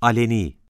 aleni.